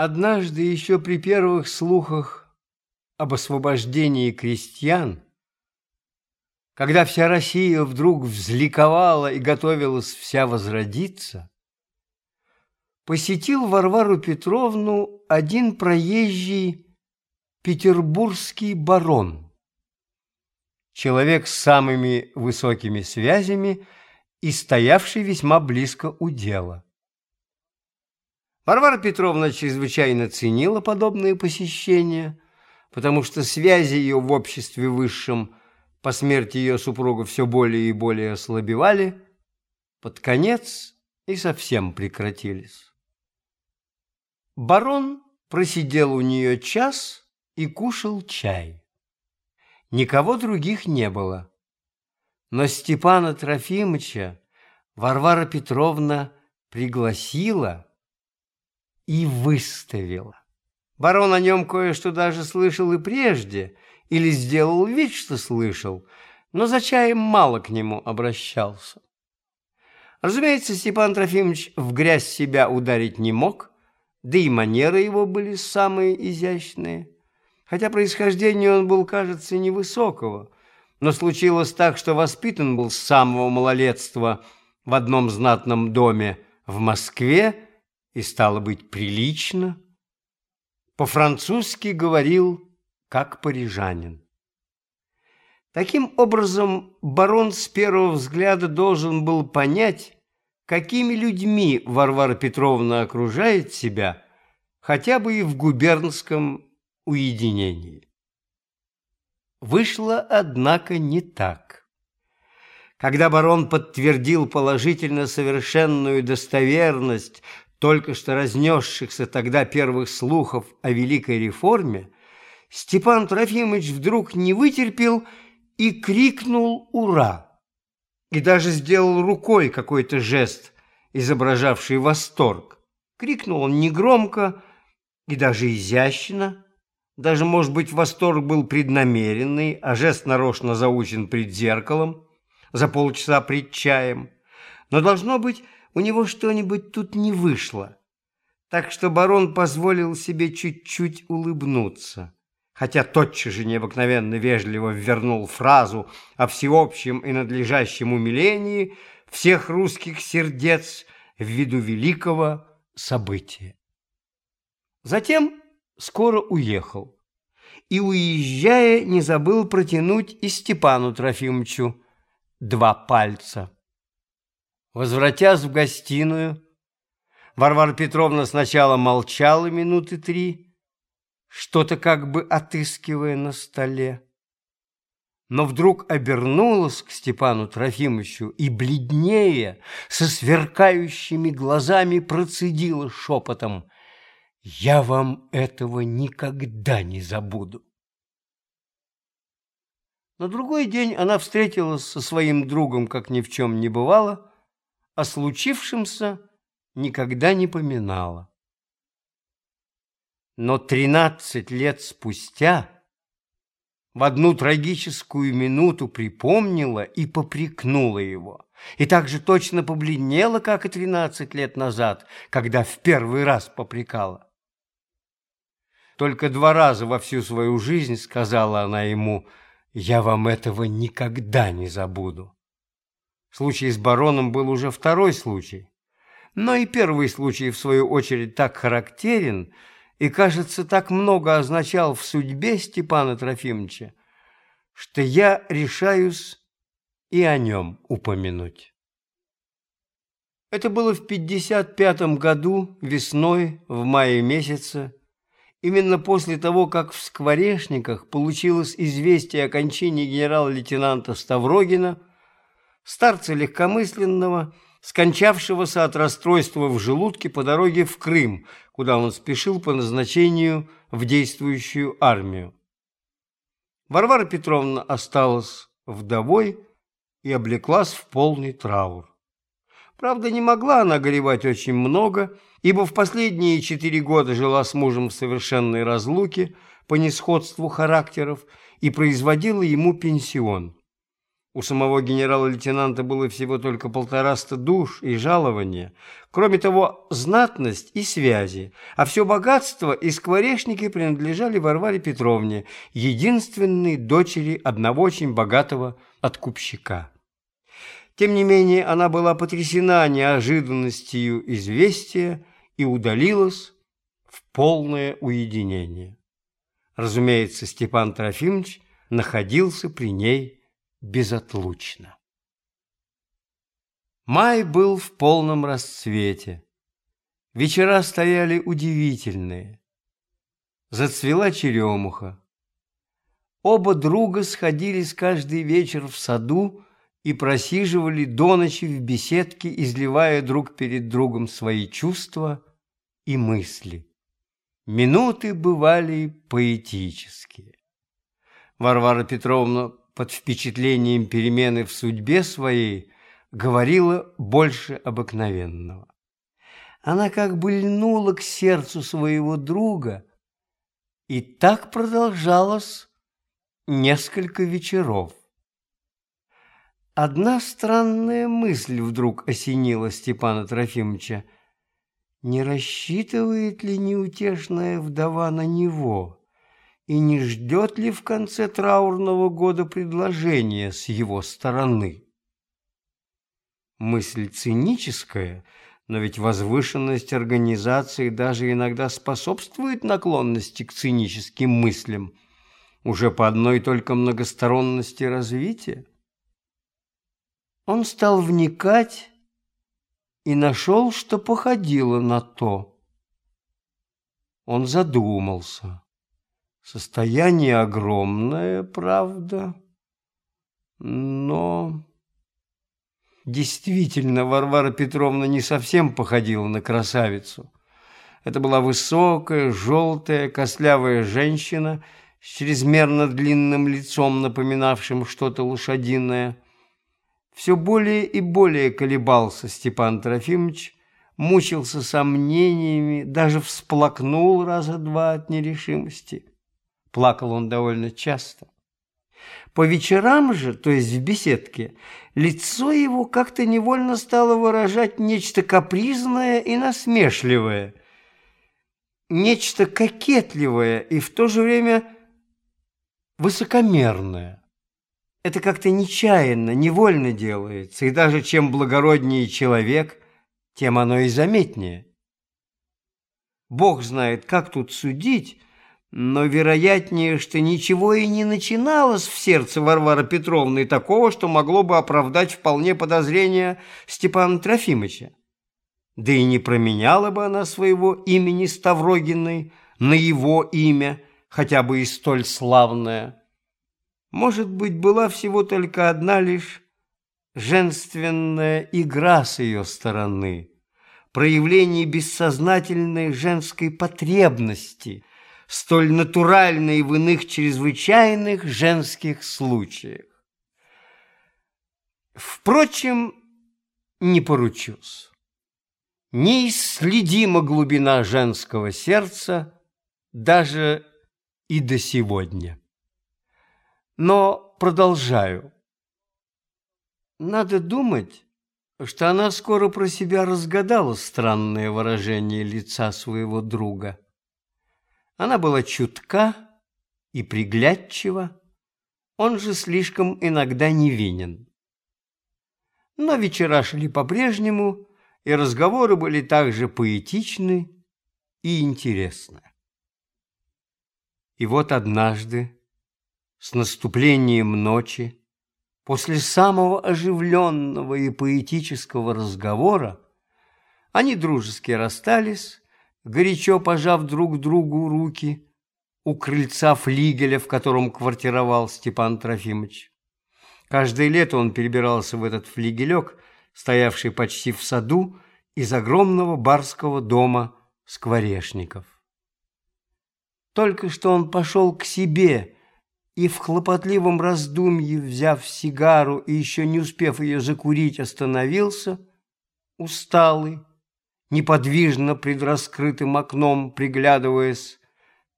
Однажды еще при первых слухах об освобождении крестьян, когда вся Россия вдруг взликовала и готовилась вся возродиться, посетил Варвару Петровну один проезжий петербургский барон, человек с самыми высокими связями и стоявший весьма близко у дела. Варвара Петровна чрезвычайно ценила подобные посещения, потому что связи ее в обществе высшем по смерти ее супруга все более и более ослабевали, под конец и совсем прекратились. Барон просидел у нее час и кушал чай. Никого других не было. Но Степана Трофимовича Варвара Петровна пригласила и выставила. Барон о нем кое-что даже слышал и прежде, или сделал вид, что слышал, но за чаем мало к нему обращался. Разумеется, Степан Трофимович в грязь себя ударить не мог, да и манеры его были самые изящные. Хотя происхождение он был, кажется, невысокого, но случилось так, что воспитан был с самого малолетства в одном знатном доме в Москве, и стало быть прилично. По-французски говорил, как парижанин. Таким образом, барон с первого взгляда должен был понять, какими людьми Варвара Петровна окружает себя, хотя бы и в губернском уединении. Вышло, однако, не так. Когда барон подтвердил положительно совершенную достоверность только что разнесшихся тогда первых слухов о великой реформе, Степан Трофимович вдруг не вытерпел и крикнул «Ура!» и даже сделал рукой какой-то жест, изображавший восторг. Крикнул он негромко и даже изящно, даже, может быть, восторг был преднамеренный, а жест нарочно заучен пред зеркалом, за полчаса пред чаем. Но, должно быть, у него что-нибудь тут не вышло. Так что барон позволил себе чуть-чуть улыбнуться, хотя тотчас же необыкновенно вежливо ввернул фразу о всеобщем и надлежащем умилении всех русских сердец в виду великого события. Затем скоро уехал и, уезжая, не забыл протянуть и Степану Трофимовичу два пальца. Возвратясь в гостиную, Варвара Петровна сначала молчала минуты три, что-то как бы отыскивая на столе, но вдруг обернулась к Степану Трофимовичу и, бледнее, со сверкающими глазами процедила шепотом «Я вам этого никогда не забуду». На другой день она встретилась со своим другом, как ни в чем не бывало, о случившемся никогда не поминала. Но тринадцать лет спустя в одну трагическую минуту припомнила и попрекнула его, и так же точно побледнела, как и тринадцать лет назад, когда в первый раз попрекала. Только два раза во всю свою жизнь сказала она ему «Я вам этого никогда не забуду». Случай с бароном был уже второй случай. Но и первый случай, в свою очередь, так характерен и, кажется, так много означал в судьбе Степана Трофимовича, что я решаюсь и о нем упомянуть. Это было в 55 году, весной, в мае месяце, именно после того, как в Скворечниках получилось известие о кончине генерал-лейтенанта Ставрогина – старца легкомысленного, скончавшегося от расстройства в желудке по дороге в Крым, куда он спешил по назначению в действующую армию. Варвара Петровна осталась вдовой и облеклась в полный траур. Правда, не могла она горевать очень много, ибо в последние четыре года жила с мужем в совершенной разлуке по несходству характеров и производила ему пенсион. У самого генерала-лейтенанта было всего только полтораста душ и жалования. Кроме того, знатность и связи, а все богатство и скворечники принадлежали Варваре Петровне, единственной дочери одного очень богатого откупщика. Тем не менее, она была потрясена неожиданностью известия и удалилась в полное уединение. Разумеется, Степан Трофимович находился при ней безотлучно. Май был в полном расцвете. Вечера стояли удивительные. Зацвела черемуха. Оба друга сходились каждый вечер в саду и просиживали до ночи в беседке, изливая друг перед другом свои чувства и мысли. Минуты бывали поэтические. Варвара Петровна под впечатлением перемены в судьбе своей говорила больше обыкновенного. Она как бы льнула к сердцу своего друга, и так продолжалось несколько вечеров. Одна странная мысль вдруг осенила Степана Трофимовича. Не рассчитывает ли неутешная вдова на него? И не ждет ли в конце траурного года предложения с его стороны? Мысль циническая, но ведь возвышенность организации даже иногда способствует наклонности к циническим мыслям, уже по одной только многосторонности развития. Он стал вникать и нашел, что походило на то. Он задумался. Состояние огромное, правда, но... Действительно, Варвара Петровна не совсем походила на красавицу. Это была высокая, желтая, костлявая женщина с чрезмерно длинным лицом, напоминавшим что-то лошадиное, все более и более колебался Степан Трофимович, мучился сомнениями, даже всплакнул раза два от нерешимости. Плакал он довольно часто. По вечерам же, то есть в беседке, лицо его как-то невольно стало выражать нечто капризное и насмешливое, нечто кокетливое и в то же время высокомерное. Это как-то нечаянно, невольно делается, и даже чем благороднее человек, тем оно и заметнее. Бог знает, как тут судить, но вероятнее, что ничего и не начиналось в сердце Варвары Петровны такого, что могло бы оправдать вполне подозрения Степана Трофимовича. Да и не променяла бы она своего имени Ставрогиной на его имя, хотя бы и столь славное. Может быть, была всего только одна лишь женственная игра с ее стороны, проявление бессознательной женской потребности, столь натуральной в иных чрезвычайных женских случаях. Впрочем, не поручусь. Неисследима глубина женского сердца даже и до сегодня. Но продолжаю. Надо думать, что она скоро про себя разгадала странное выражение лица своего друга. Она была чутка и приглядчива, он же слишком иногда невинен. Но вечера шли по-прежнему, и разговоры были также поэтичны и интересны. И вот однажды, с наступлением ночи, после самого оживленного и поэтического разговора, они дружески расстались, горячо пожав друг другу руки у крыльца флигеля, в котором квартировал Степан Трофимович. Каждое лето он перебирался в этот флигелек, стоявший почти в саду, из огромного барского дома скворечников. Только что он пошел к себе и в хлопотливом раздумье, взяв сигару и еще не успев ее закурить, остановился, усталый, неподвижно пред раскрытым окном, приглядываясь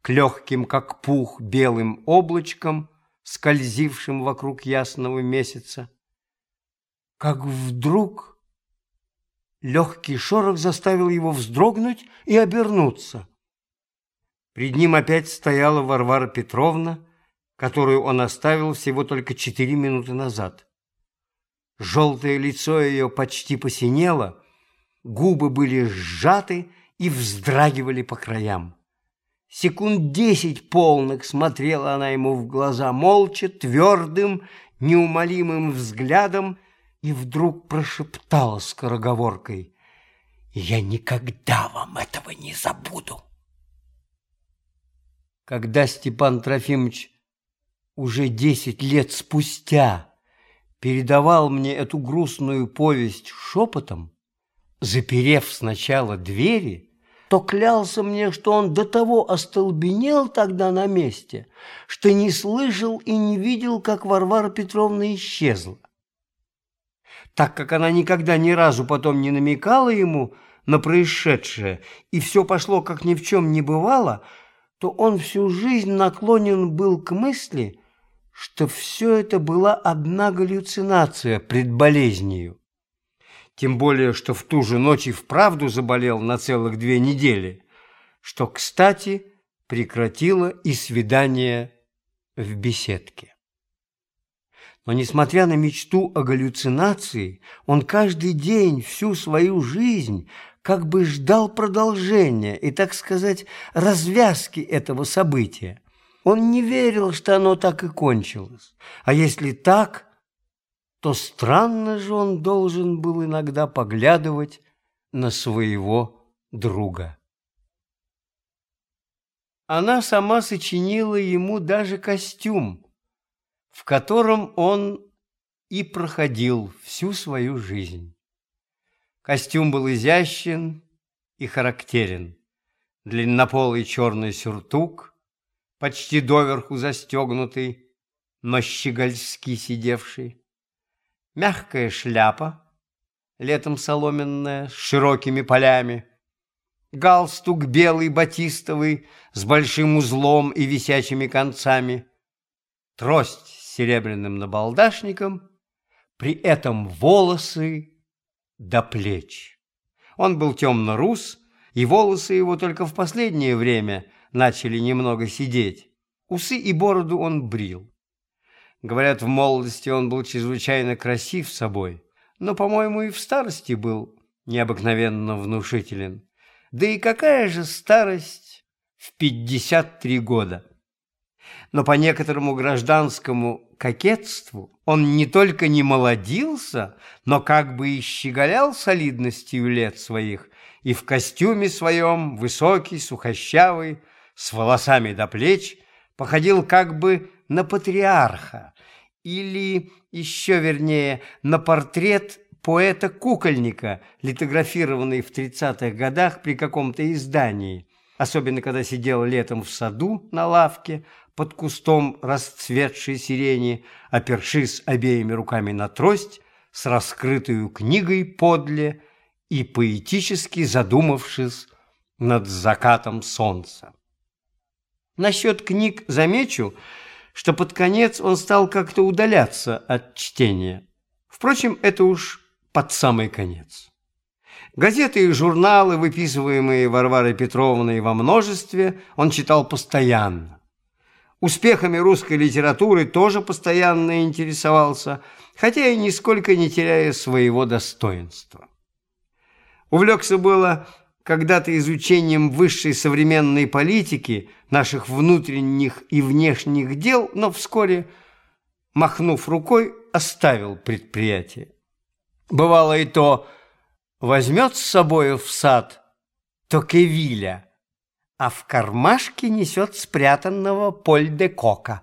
к легким, как пух, белым облачкам, скользившим вокруг ясного месяца. Как вдруг легкий шорох заставил его вздрогнуть и обернуться. Пред ним опять стояла Варвара Петровна, которую он оставил всего только четыре минуты назад. Желтое лицо ее почти посинело, губы были сжаты и вздрагивали по краям. Секунд десять полных смотрела она ему в глаза молча, твердым, неумолимым взглядом и вдруг прошептала скороговоркой «Я никогда вам этого не забуду». Когда Степан Трофимович уже десять лет спустя передавал мне эту грустную повесть шепотом, заперев сначала двери, то клялся мне, что он до того остолбенел тогда на месте, что не слышал и не видел, как Варвара Петровна исчезла. Так как она никогда ни разу потом не намекала ему на происшедшее, и все пошло, как ни в чем не бывало, то он всю жизнь наклонен был к мысли – что все это была одна галлюцинация пред болезнью. Тем более, что в ту же ночь и вправду заболел на целых две недели, что, кстати, прекратило и свидание в беседке. Но, несмотря на мечту о галлюцинации, он каждый день, всю свою жизнь, как бы ждал продолжения и, так сказать, развязки этого события. Он не верил, что оно так и кончилось. А если так, то странно же он должен был иногда поглядывать на своего друга. Она сама сочинила ему даже костюм, в котором он и проходил всю свою жизнь. Костюм был изящен и характерен. Длиннополый черный сюртук – почти доверху застегнутый, но щегольски сидевший. Мягкая шляпа, летом соломенная, с широкими полями. Галстук белый батистовый с большим узлом и висячими концами. Трость с серебряным набалдашником, при этом волосы до плеч. Он был темно-рус, и волосы его только в последнее время – начали немного сидеть. Усы и бороду он брил. Говорят, в молодости он был чрезвычайно красив собой, но, по-моему, и в старости был необыкновенно внушителен. Да и какая же старость в 53 года? Но по некоторому гражданскому кокетству он не только не молодился, но как бы и щеголял солидностью лет своих, и в костюме своем, высокий, сухощавый, с волосами до плеч, походил как бы на патриарха или, еще вернее, на портрет поэта-кукольника, литографированный в 30-х годах при каком-то издании, особенно когда сидел летом в саду на лавке под кустом расцветшей сирени, опершись обеими руками на трость, с раскрытую книгой подле и поэтически задумавшись над закатом солнца. Насчет книг замечу, что под конец он стал как-то удаляться от чтения. Впрочем, это уж под самый конец. Газеты и журналы, выписываемые Варварой Петровной во множестве, он читал постоянно. Успехами русской литературы тоже постоянно интересовался, хотя и нисколько не теряя своего достоинства. Увлекся было когда-то изучением высшей современной политики, наших внутренних и внешних дел, но вскоре, махнув рукой, оставил предприятие. Бывало и то, возьмет с собой в сад Токевиля, а в кармашке несет спрятанного Поль-де-Кока.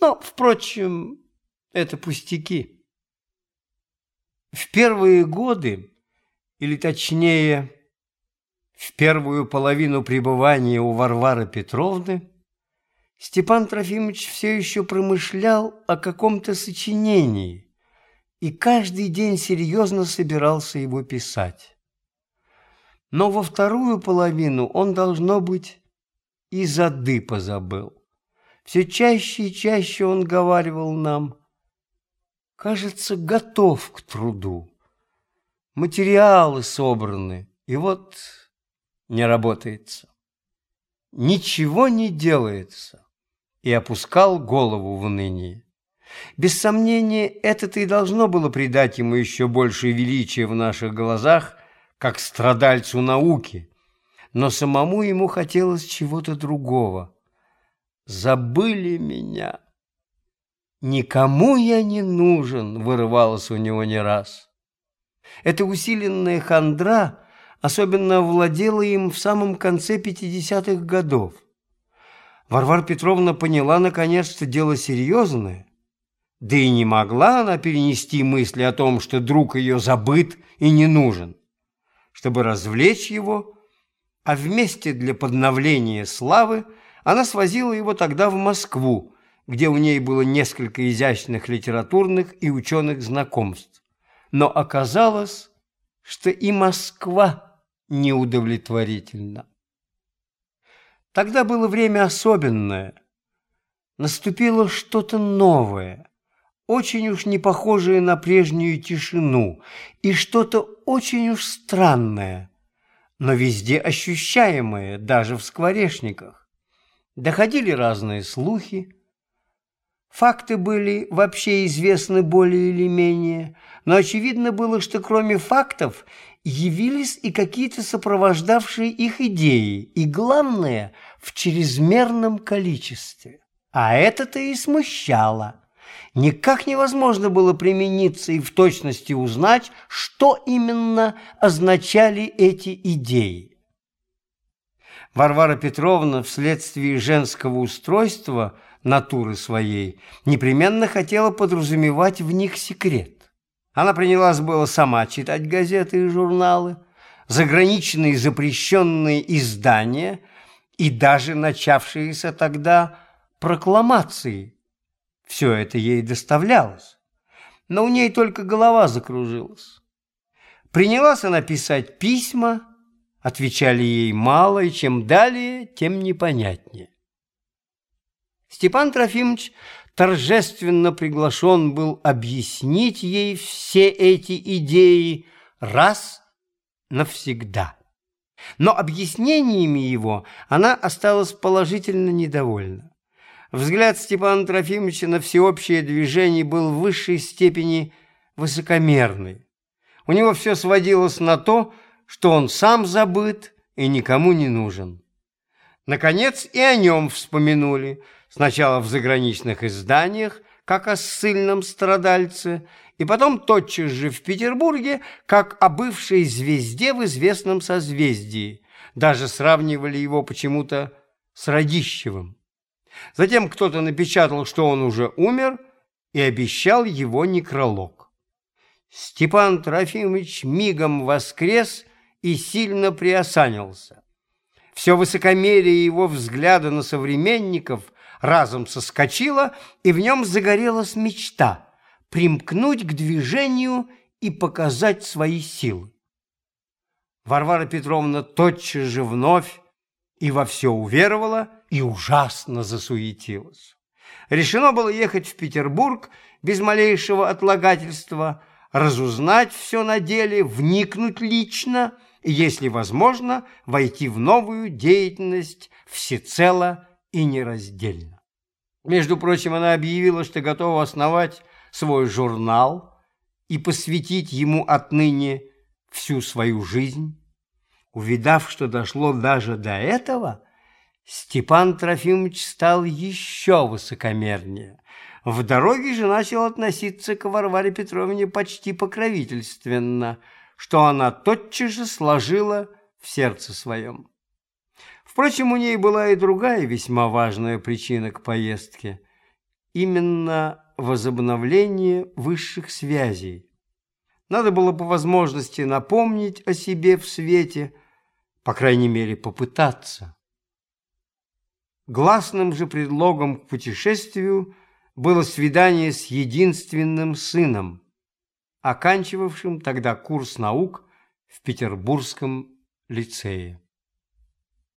Но, впрочем, это пустяки. В первые годы, или точнее в первую половину пребывания у Варвары Петровны Степан Трофимович все еще промышлял о каком-то сочинении и каждый день серьезно собирался его писать. Но во вторую половину он, должно быть, и зады позабыл. все чаще и чаще он говаривал нам, кажется, готов к труду. Материалы собраны, и вот не работается. Ничего не делается. И опускал голову в уныние. Без сомнения, это-то и должно было придать ему еще большее величие в наших глазах, как страдальцу науки. Но самому ему хотелось чего-то другого. «Забыли меня!» «Никому я не нужен!» – вырывалось у него не раз. Эта усиленная хандра особенно владела им в самом конце 50-х годов. Варвара Петровна поняла наконец-то дело серьезное, да и не могла она перенести мысли о том, что друг ее забыт и не нужен. Чтобы развлечь его, а вместе для подновления славы она свозила его тогда в Москву, где у ней было несколько изящных литературных и ученых знакомств. Но оказалось, что и Москва неудовлетворительна. Тогда было время особенное. Наступило что-то новое, очень уж не похожее на прежнюю тишину, и что-то очень уж странное, но везде ощущаемое, даже в скворечниках. Доходили разные слухи, Факты были вообще известны более или менее, но очевидно было, что кроме фактов явились и какие-то сопровождавшие их идеи, и главное, в чрезмерном количестве. А это-то и смущало. Никак невозможно было примениться и в точности узнать, что именно означали эти идеи. Варвара Петровна вследствие женского устройства – натуры своей, непременно хотела подразумевать в них секрет. Она принялась было сама читать газеты и журналы, заграничные запрещенные издания и даже начавшиеся тогда прокламации. Все это ей доставлялось, но у ней только голова закружилась. Принялась она писать письма, отвечали ей мало, и чем далее, тем непонятнее. Степан Трофимович торжественно приглашен был объяснить ей все эти идеи раз навсегда. Но объяснениями его она осталась положительно недовольна. Взгляд Степана Трофимовича на всеобщее движение был в высшей степени высокомерный. У него все сводилось на то, что он сам забыт и никому не нужен. Наконец и о нем вспомянули – Сначала в заграничных изданиях, как о ссыльном страдальце, и потом тотчас же в Петербурге, как о бывшей звезде в известном созвездии. Даже сравнивали его почему-то с Радищевым. Затем кто-то напечатал, что он уже умер, и обещал его некролог. Степан Трофимович мигом воскрес и сильно приосанился. Все высокомерие его взгляда на современников – разом соскочила, и в нем загорелась мечта – примкнуть к движению и показать свои силы. Варвара Петровна тотчас же вновь и во все уверовала, и ужасно засуетилась. Решено было ехать в Петербург без малейшего отлагательства, разузнать все на деле, вникнуть лично и, если возможно, войти в новую деятельность всецело и нераздельно. Между прочим, она объявила, что готова основать свой журнал и посвятить ему отныне всю свою жизнь. Увидав, что дошло даже до этого, Степан Трофимович стал еще высокомернее. В дороге же начал относиться к Варваре Петровне почти покровительственно, что она тотчас же сложила в сердце своем. Впрочем, у ней была и другая весьма важная причина к поездке. Именно возобновление высших связей. Надо было по возможности напомнить о себе в свете, по крайней мере, попытаться. Гласным же предлогом к путешествию было свидание с единственным сыном, оканчивавшим тогда курс наук в Петербургском лицее.